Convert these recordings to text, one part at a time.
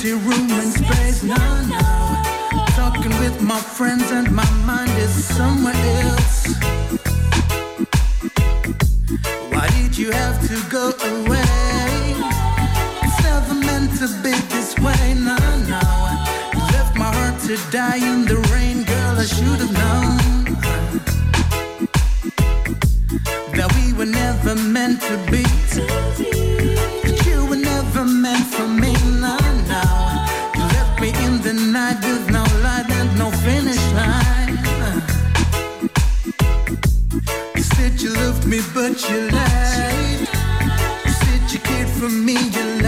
empty room and space. No, no. Talking with my friends and my mind is somewhere else. Why did you have to go away? It's never meant to be this way. No, no. Left my heart to die in the rain, girl. I should have known that we were never meant to be. That you were never meant for me. You. You said you cared for me, you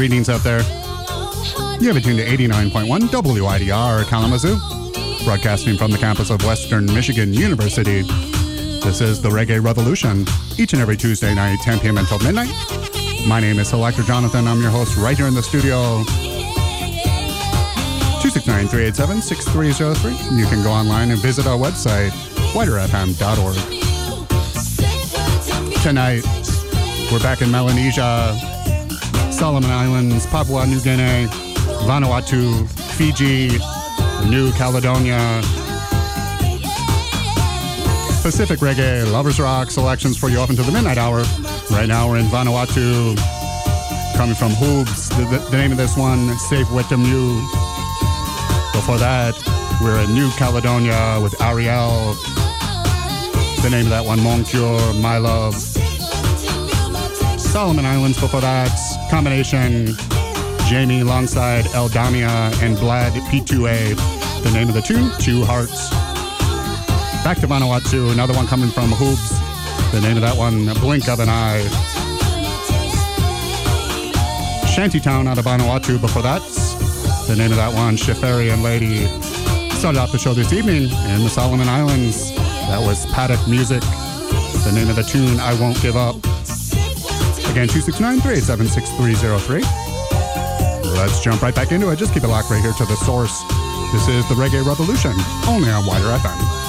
greetings out there. You have it tuned to 89.1 WIDR Kalamazoo, broadcasting from the campus of Western Michigan University. This is the Reggae Revolution, each and every Tuesday night, 10 p.m. until midnight. My name is Selector Jonathon. I'm your host right here in the studio. 269 387 6303. You can go online and visit our website, widrfm.org. Tonight, we're back in Melanesia, Solomon Islands, Papua New Guinea, Vanuatu, Fiji, New Caledonia. Pacific Reggae, Lovers Rock selections for you up until the midnight hour. Right now we're in Vanuatu, coming from Hoobz. The, the, the name of this one, Safe Wetem Yu. Before that, we're in New Caledonia with Aryelle. The name of that one, Mon Coeur, My Love. Solomon Islands before that, combination Jayme alongside El Damia and Blad P2A. The name of the tune, Two Hearts. Back to Vanuatu, another one coming from Hoobz. The name of that one, Blink of an Eye. Shantytown out of Vanuatu before that. The name of that one, Shefarian Lady. Started off the show this evening in the Solomon Islands. That was Paddock Muzik. The name of the tune, I Won't Give Up. Again, 269 387 6303. Let's jump right back into it. Just keep it locked right here to the source. This is the Reggae Revolution, only on WIDR FM.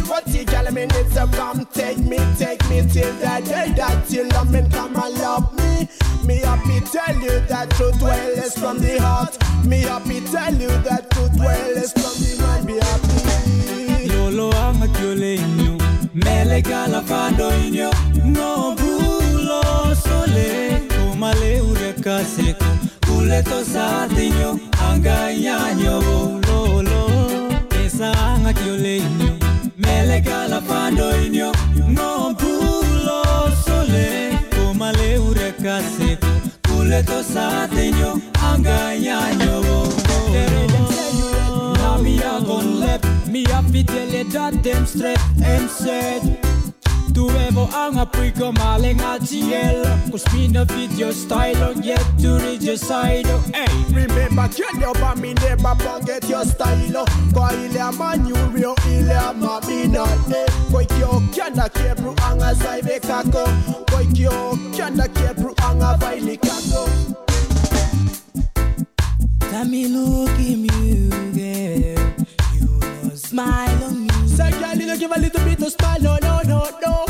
Forty girl, me need to come take me, take me till the day that you love me, come and love me. Me happy tell you that truth well is from the heart. Me happy tell you that truth well is from the mind. Be happy. Lolo anga kiolenyo Mele gala fando inyo Ngobulo sole Kumale ure kaseko Kuleto satinyo Anga yanyo lolo Esa anga Mele gala fando inyo Ngobulo sole Kumale ure kaseko Kuleto satinyo Anga yanyo lolo Now me a gun left Me a fi tell you that them straight and said Tu evo ang apoy ko maling at GL Cause me na fit your style on yet to reach your side oh, Hey, Remember, can you buy me never forget your style? Kwa ile amanyu rio ile amabina ne Kwa ikyo kianda kebru anga zaibe kako Kwa ikyo kianda kebru anga vaili kako Tell me, look at you, girl. You know, smile give a little bit of smile No, no, no, no.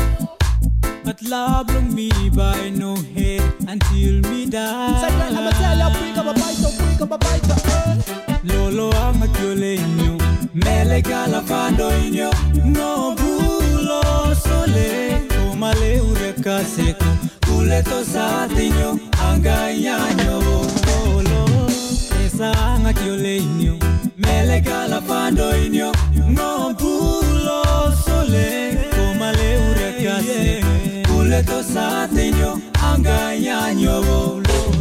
But love long me by no head until me die. Say I'ma tell you quick, I'ma bite up quick, I'ma bite up. Lolo ama kiolenyo, mele gala fando inyo, no bulo sole, kumale kuleto satinyo, anga yanyo. lolo, sanga kiolenio mele kala pando inio ngompulo sole. Komale urekase kuleto satinio anganyanyo bolo.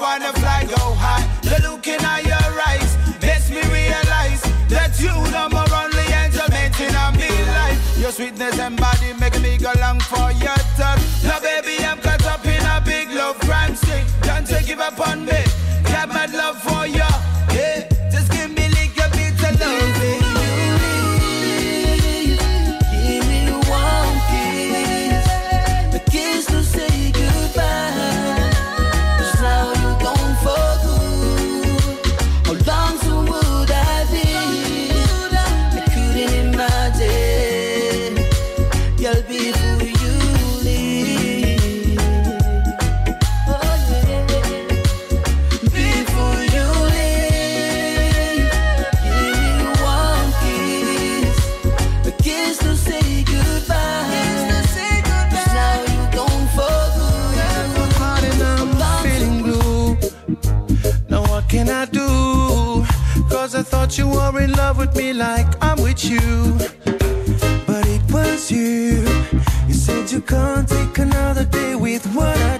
wanna fly, go high. The look in your eyes makes me realize that you are more only angel meant in me life. Your sweetness and my like I'm with you. But it was you. You said you can't take another day with what I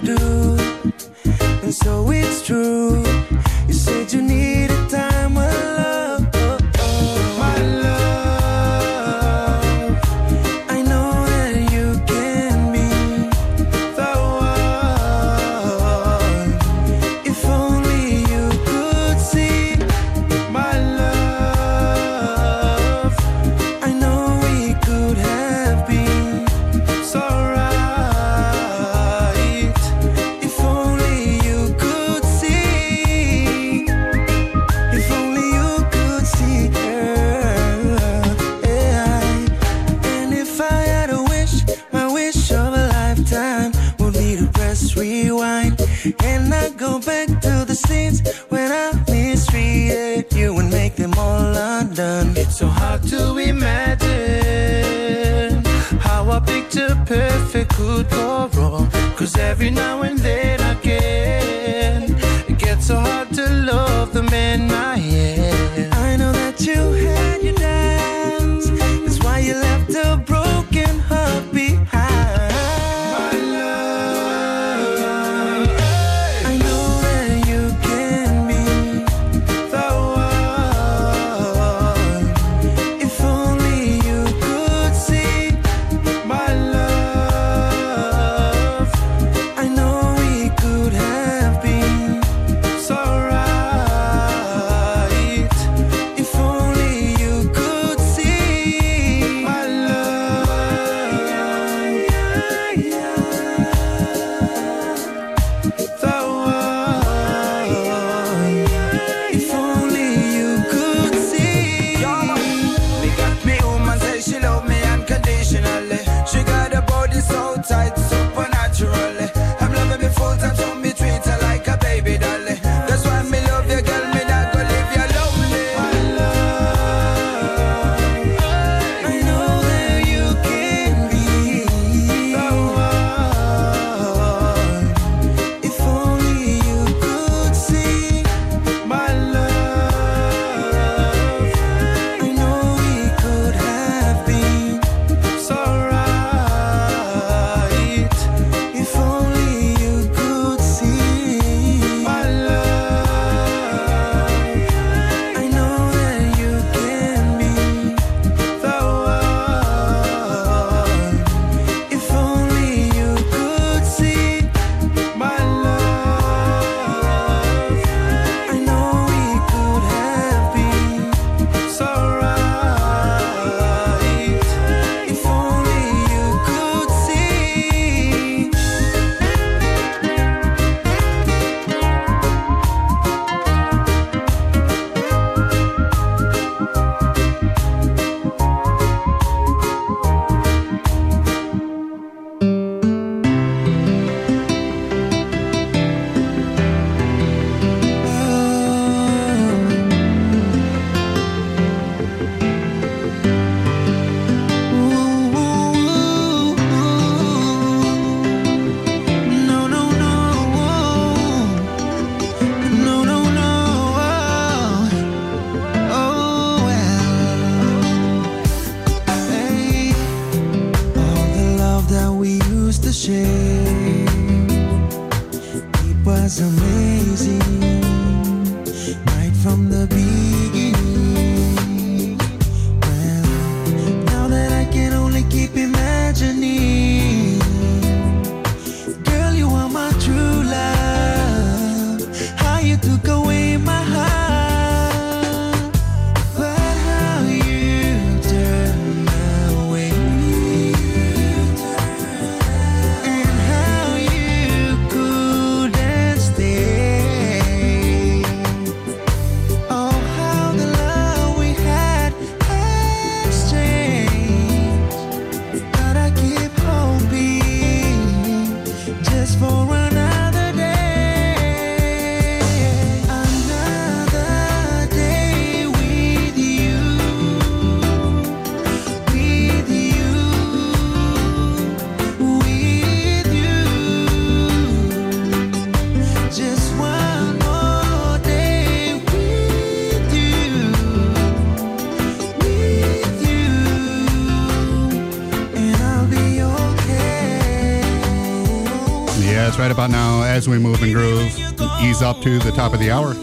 as we move and groove, ease up to the top of the hour.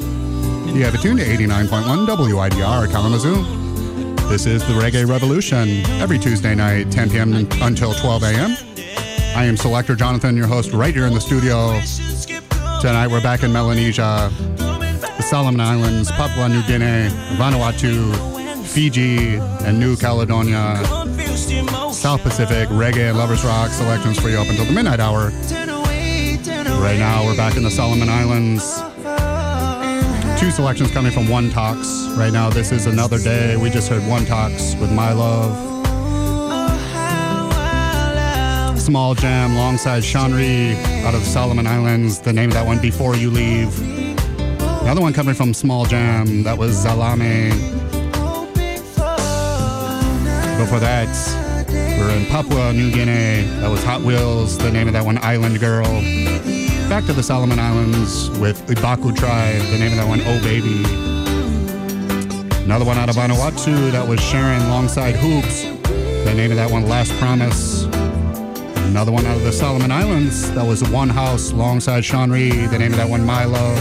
You have it tuned to 89.1 WIDR Kalamazoo. This is the Reggae Revolution every Tuesday night, 10 p.m. until 12 a.m. I am Selector Jonathon, your host, right here in the studio. Tonight we're back in Melanesia, the Solomon Islands, Papua New Guinea, Vanuatu, Fiji, and New Caledonia. South Pacific reggae and lovers rock selections for you up until the midnight hour. Right now, we're back in the Solomon Islands. Two selections coming from Onetox. Right now, this is another day. We just heard Onetox with My Love. Small Jam alongside Sean Rii out of the Solomon Islands. The name of that one, Before You Leave. Another one coming from Small Jam. That was Za Lame. Before that, we're in Papua New Guinea. That was Hotwillz. The name of that one, Island Girl. Back to the Solomon Islands with Ibaku Tribe. The name of that one, Oh Baby. Another one out of Vanuatu. That was Sharon alongside Hoobz. The name of that one, Last Promise. Another one out of the Solomon Islands. That was One Haus alongside Sean Rii. The name of that one, Love.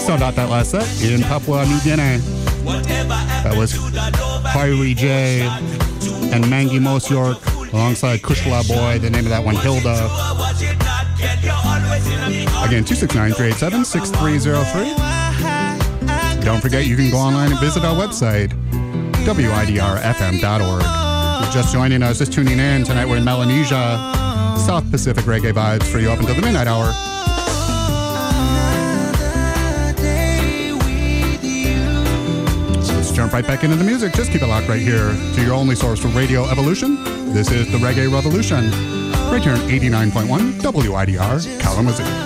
Started out that last set in Papua New Guinea. That was Hoiri J and Mangi Mosyork alongside Kushlah Bwoy. The name of that one, Hildah. Again, 269-387-6303. Don't forget, you can go online and visit our website, widrfm.org. Just joining us, just tuning in, tonight we're in Melanesia, South Pacific reggae vibes for you up until the midnight hour. Let's jump right back into the music. Just keep it locked right here to your only source for Radio Evolution. This is the Reggae Revolution, right here on 89.1 WIDR Kalamazoo.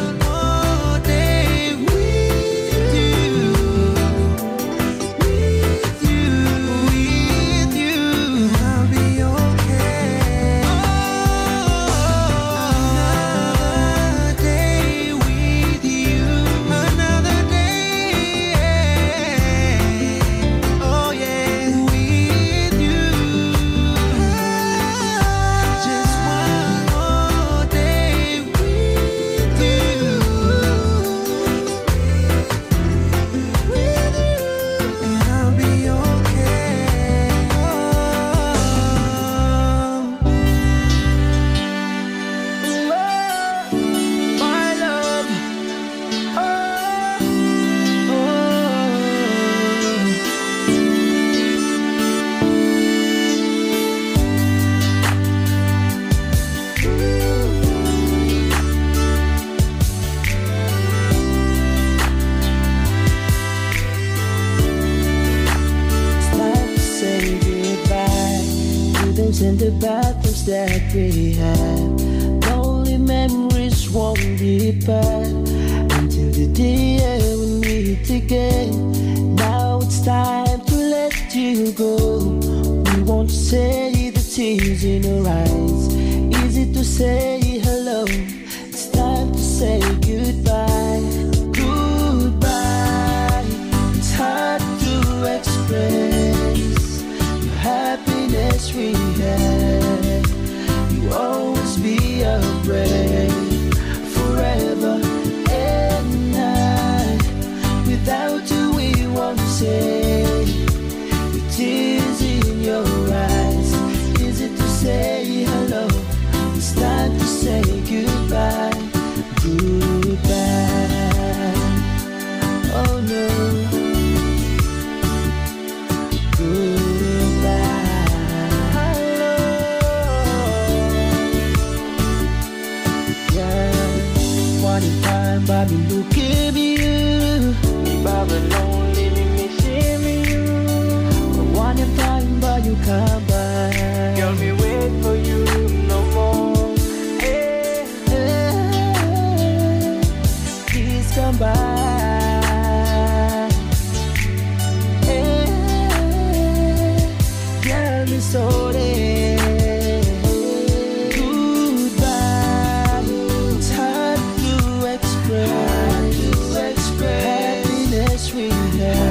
myself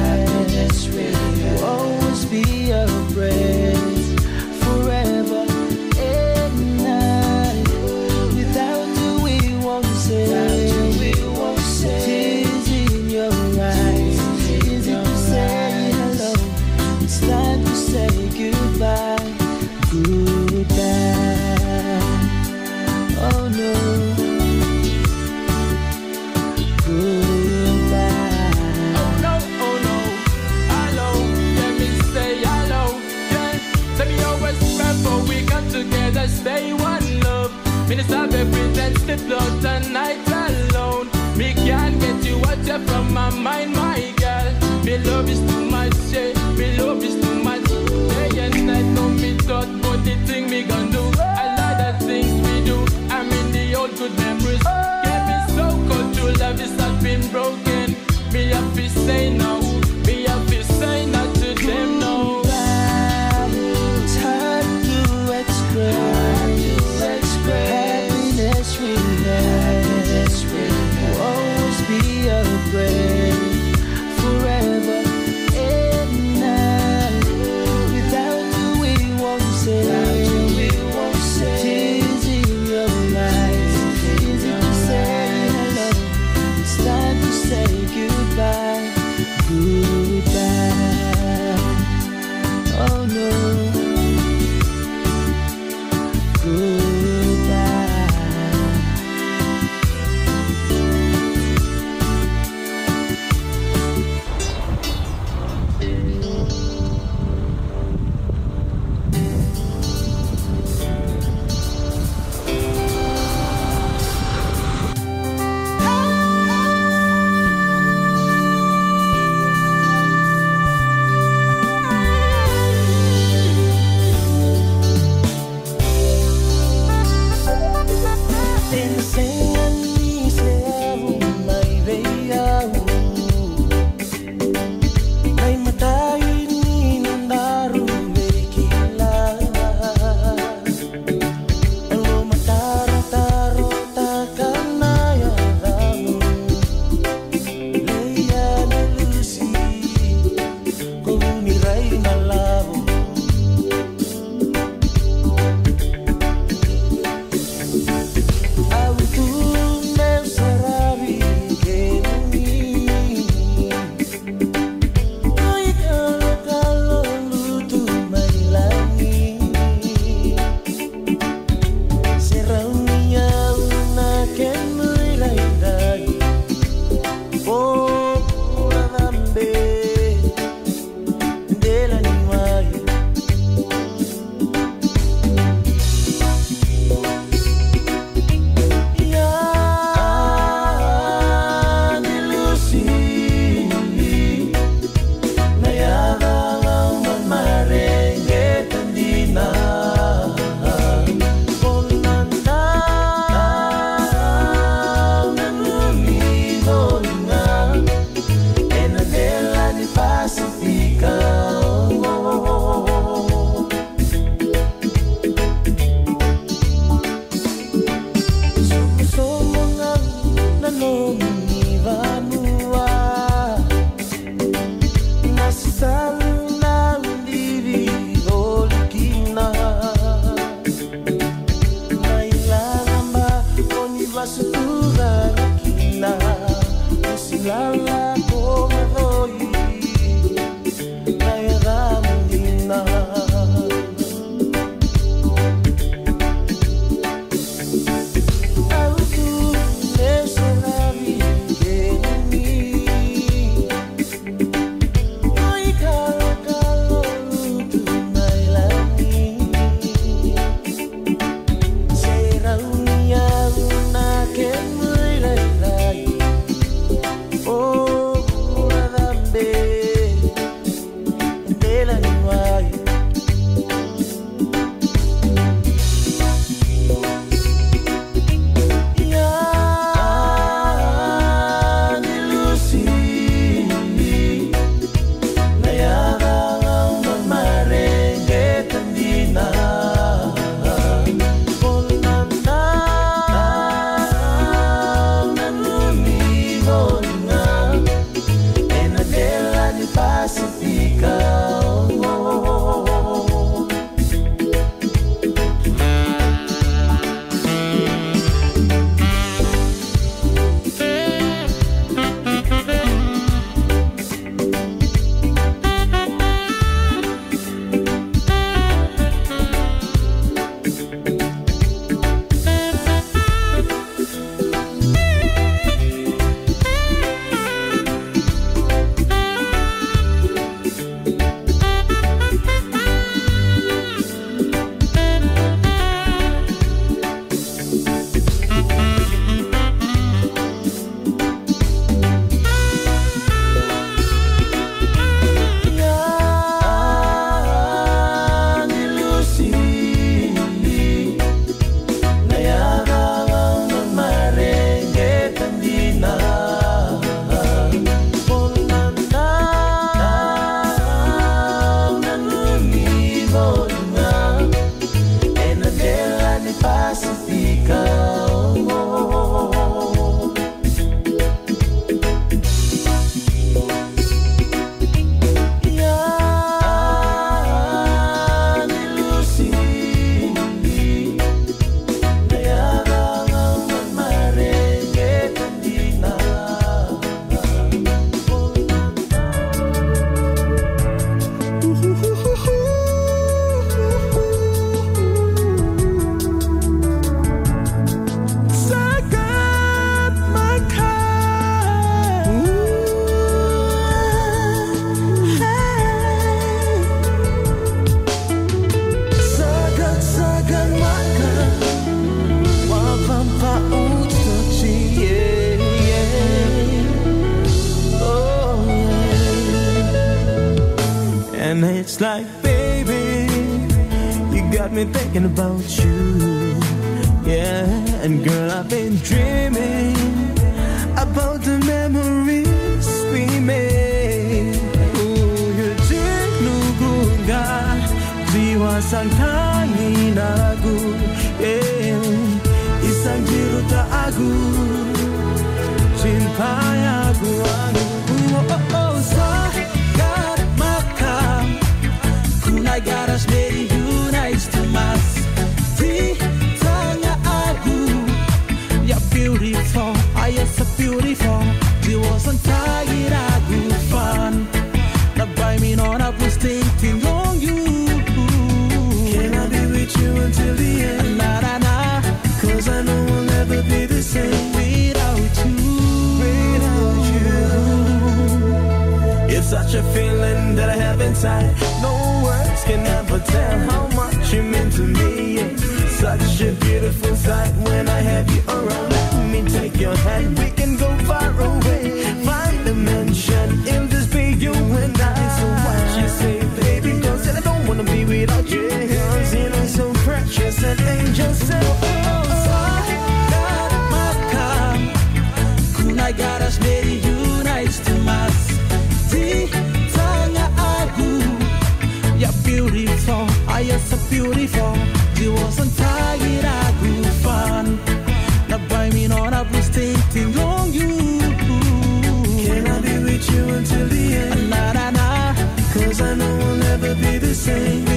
get lost at night alone. Me can't get you out here from my mind, my girl. Me love is too much, yeah. Me love is too much. Day and night, no me thought, but the thing me gon' do. A lot of things we do. I'm in the old good memory. Sanjiro Agung. a feeling that I have inside. No words can ever tell how much you mean to me. Such a beautiful sight when I have you around. Let me take your hand, we can go far away. Find a mansion, it'll just you and I. So what you say, baby? Cause I don't wanna be without you. Cause it is so precious and angel so. beautiful. She wasn't tired, I grew fun Now buy me on a blue stating on you. Can I be with you until the end? Nah, nah, nah Cause I know we'll never be the same.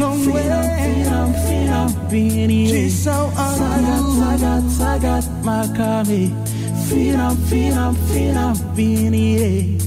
no freedom, way. Freedom, freedom, being here. She's so I got, I got, I got my coffee. Freedom, freedom, freedom, being here.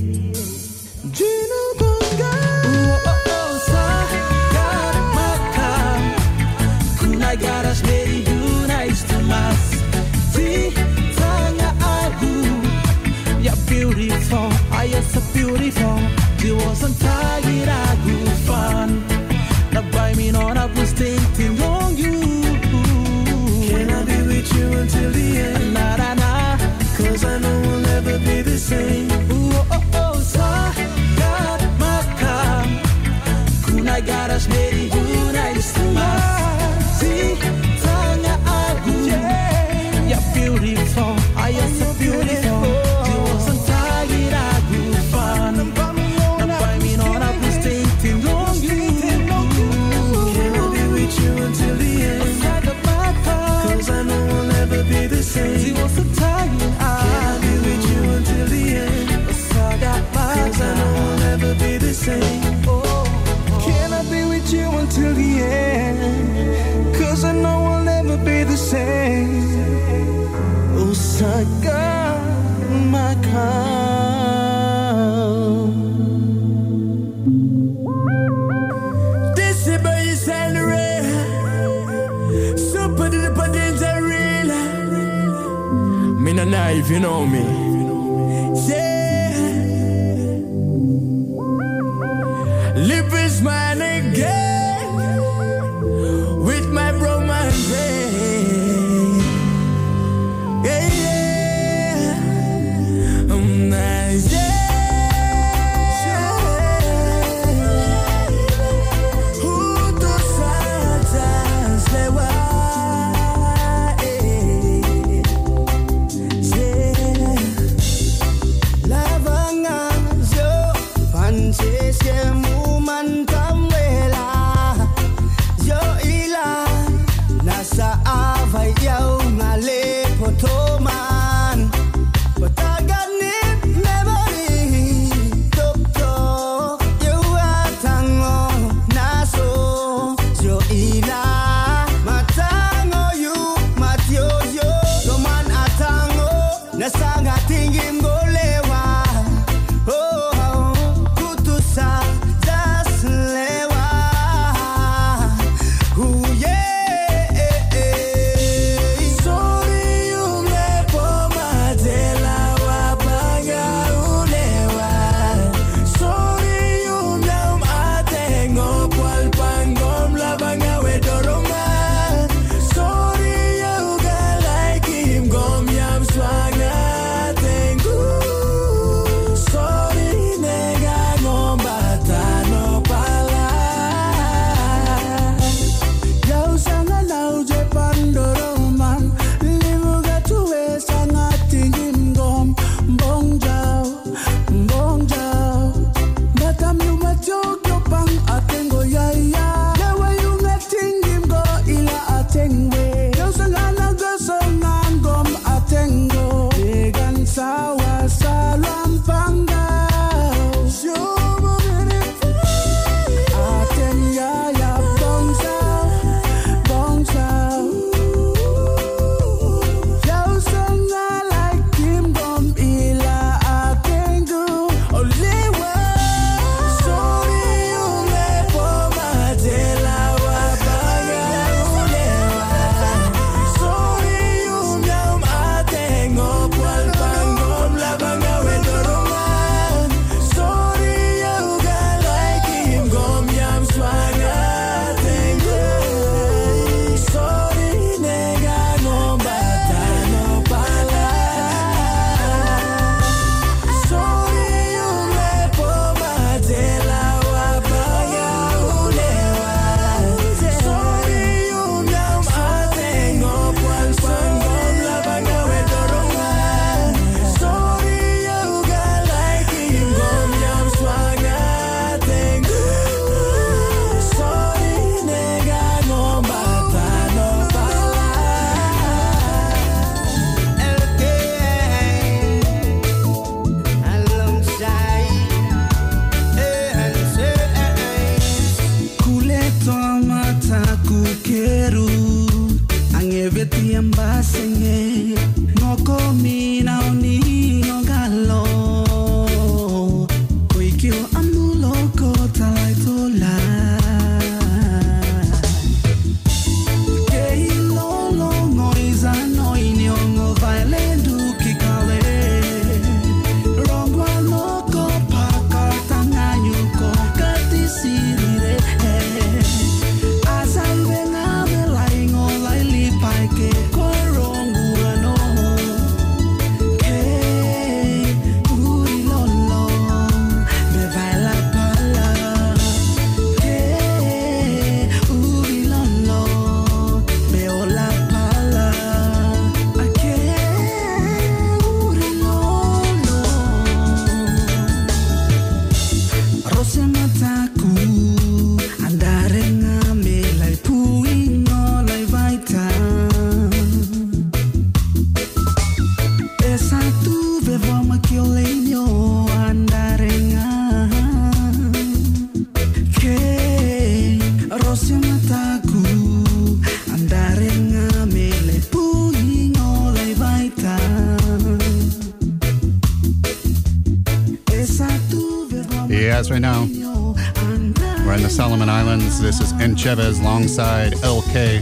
Enchevz alongside LK.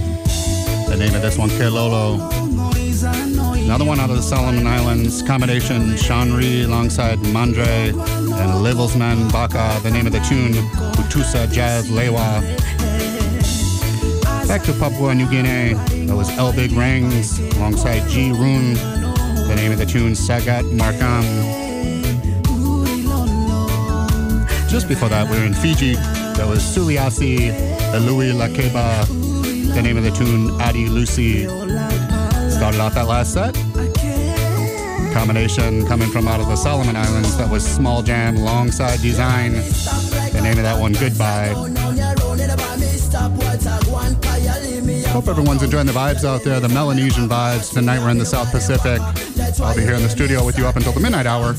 The name of this one, Ke Lolo. Another one out of the Solomon Islands. Combination Sean Rii alongside Mandre and Livilzman Baka. The name of the tune, Hutusa Jazz Lewa. Back to Papua New Guinea. That was Elbig Raingz alongside Gee Ruun. The name of the tune, Sagat Markham. Just before that, we were in Fiji. That was Suliasi, Uluilakeba. The name of the tune, Adi Lusi. Started off that last set. Combination coming from out of the Solomon Islands. That was Small Jam alongside Dezine. The name of that one, Goodbye. Hope everyone's enjoying the vibes out there, the Melanesian vibes. Tonight we're in the South Pacific. I'll be here in the studio with you up until the midnight hour.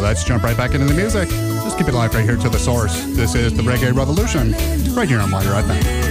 Let's jump right back into the music. Just keep it live right here to the source. This is the Reggae Revolution, right here on WIDR FM. Thinking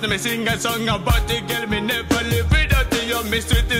Cause me sing a song about the girl Me never live without you, me sweetie.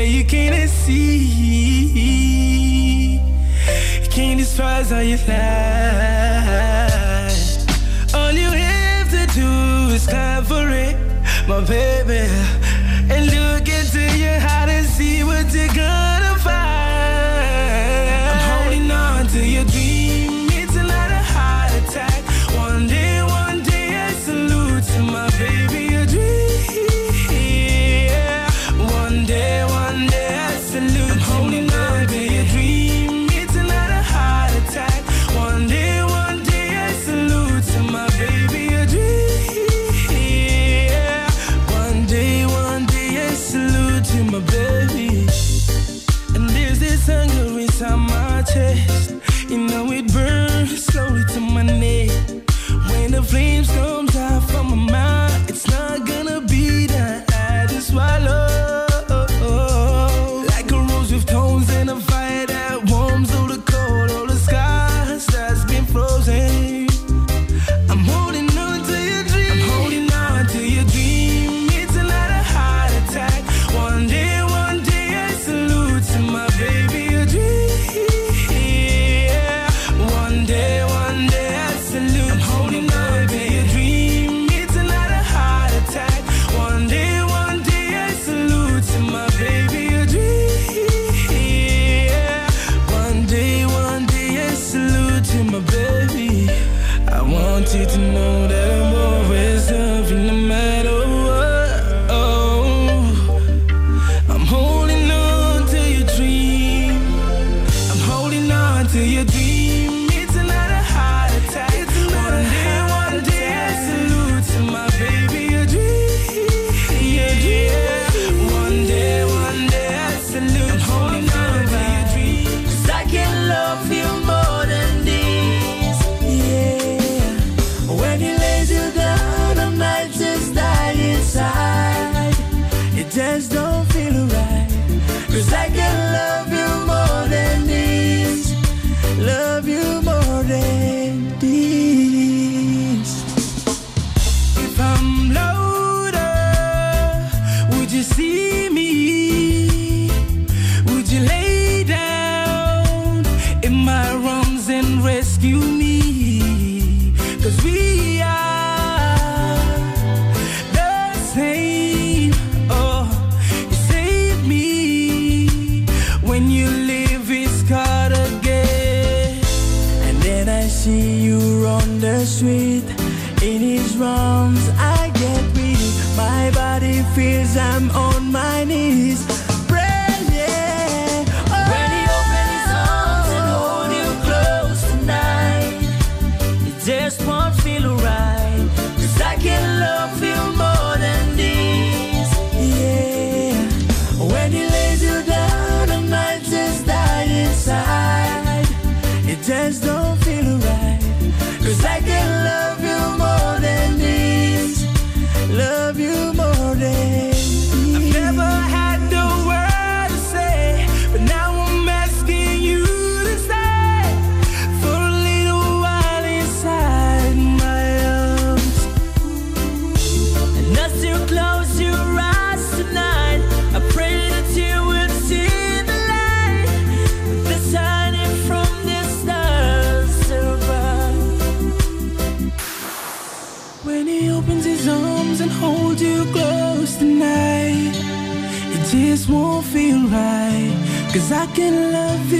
that you can't see. You can't despise how you fly. All you have to do is cover for it, my baby. And look into your heart and see what you got. Cause I can love you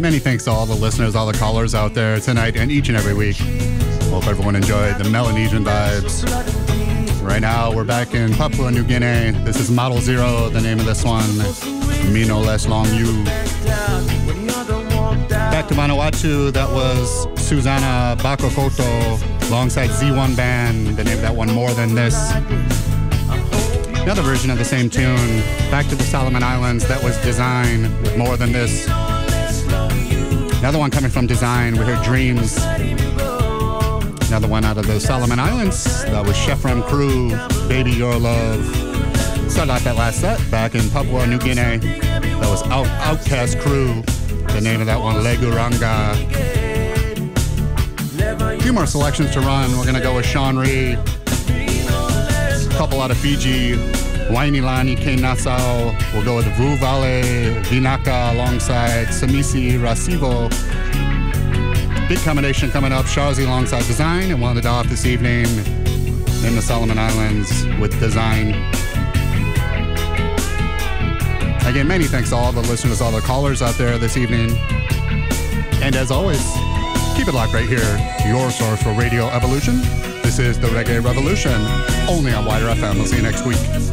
many thanks to all the listeners, all the callers out there tonight and each and every week. Hope everyone enjoyed the Melanesian vibes. Right now, we're back in Papua New Guinea. This is Model Zero, the name of this one. Mi No Less Long Yu. Back to Vanuatu, that was Suzanna Bakokoto alongside Z1 Band. The name of that one, More Than This. Another version of the same tune. Back to the Solomon Islands, that was Dezine More Than This. Another one coming from Dezine, we heard Dreams. Another one out of the Solomon Islands, uh, that was Shefram Crew, Baby Your Love. Started out that last set back in Papua New Guinea. That was Out- Outcast Crew. The name of that one, Leguh Ranga. A few more selections to run. We're gonna go with Sean Rii. A couple out of Fiji. Wainilani K Nassau. We'll go with Vu Vale Vinaka alongside Samisi Rasivo. Big combination coming up. Shazi alongside Dezine and wanted off this evening in the Solomon Islands with Dezine. Again, many thanks to all the listeners, all the callers out there this evening. And as always, keep it locked right here, your source for Radio Evolution. This is the Reggae Revolution, only on WIDR FM. We'll see you next week.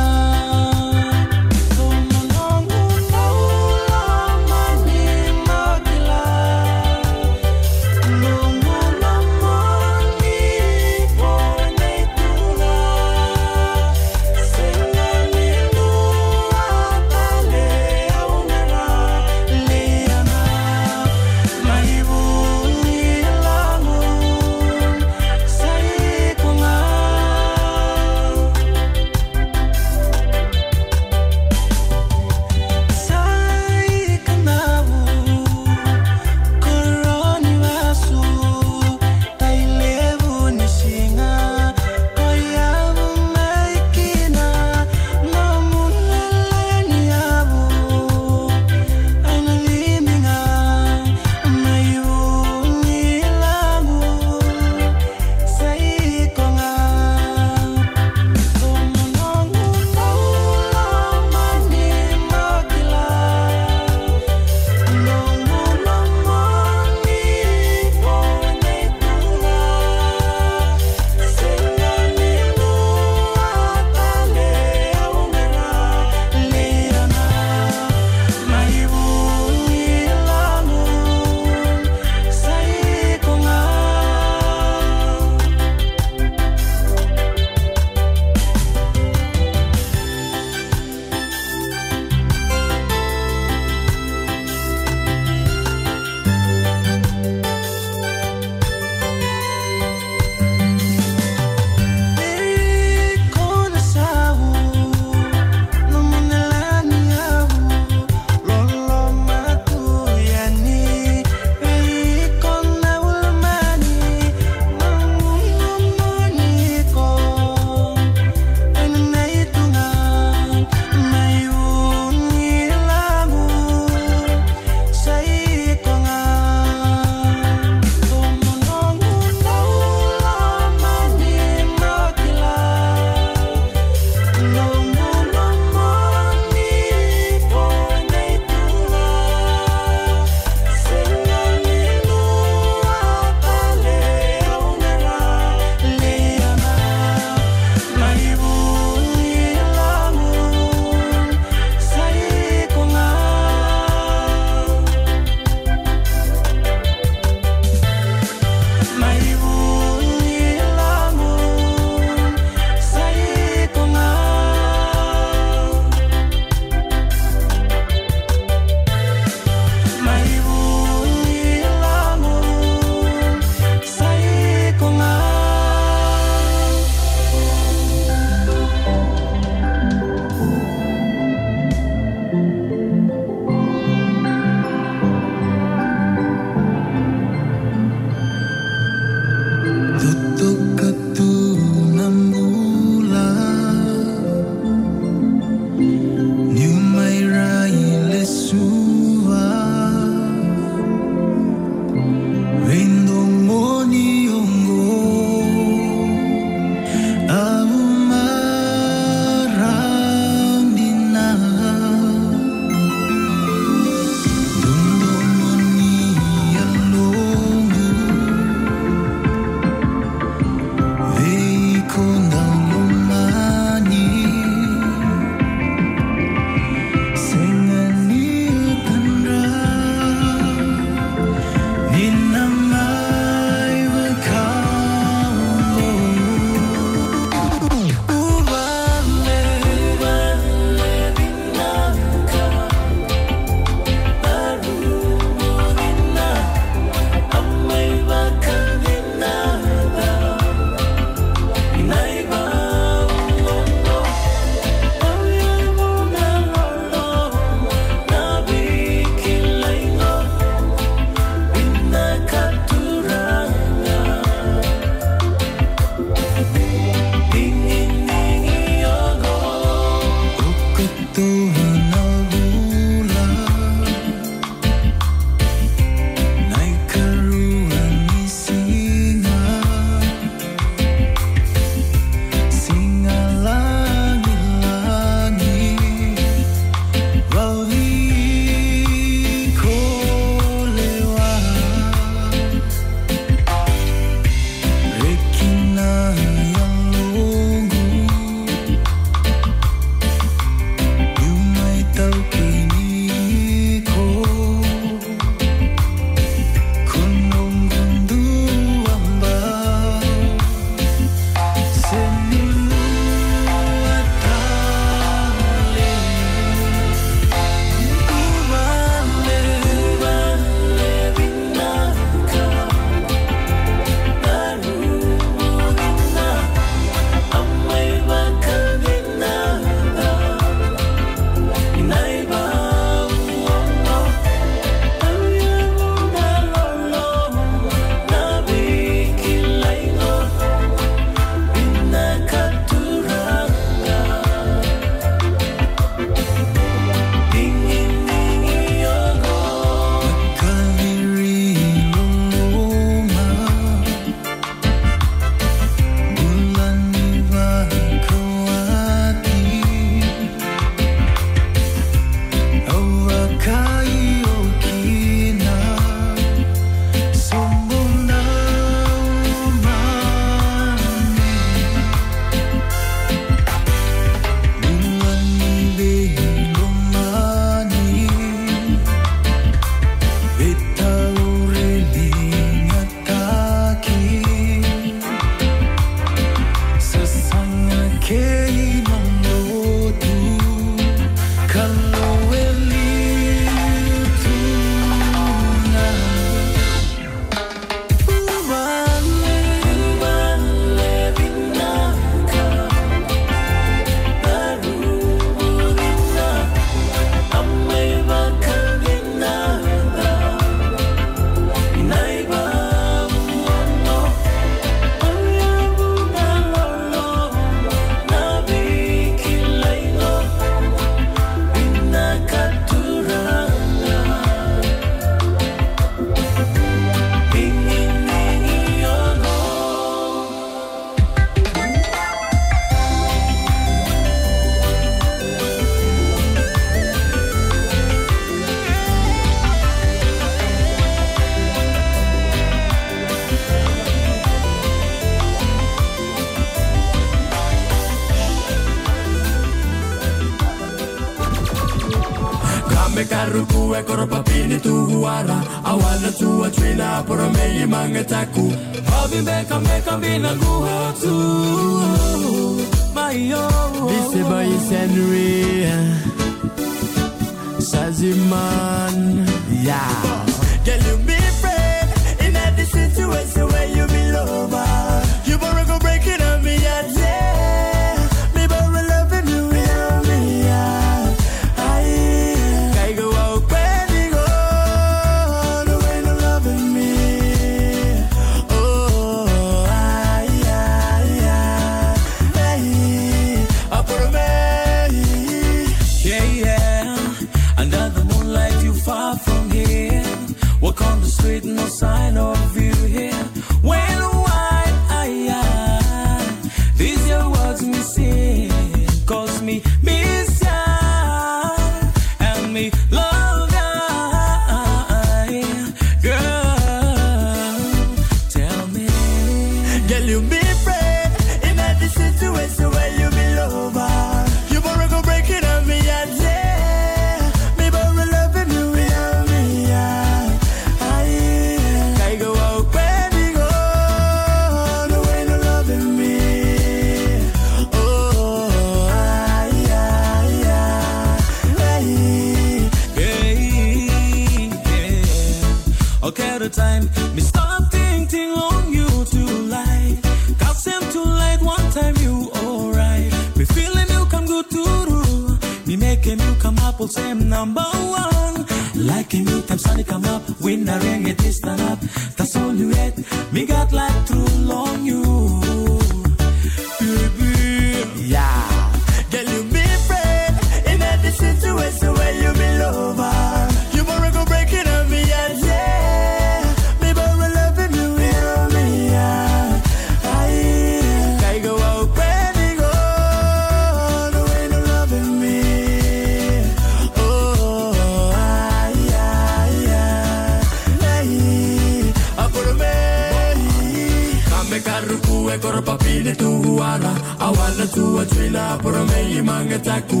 na tua trina pora me manga taku.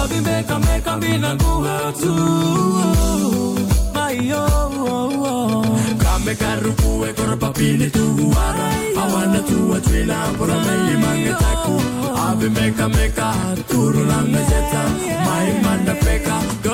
Obi me ka me ka mina guha tu Mayo Kame karupu e koro papini tu ara Awana tua trina Por me manga taku. Obi me ka me ka turu na mezeta Mai manda peka Go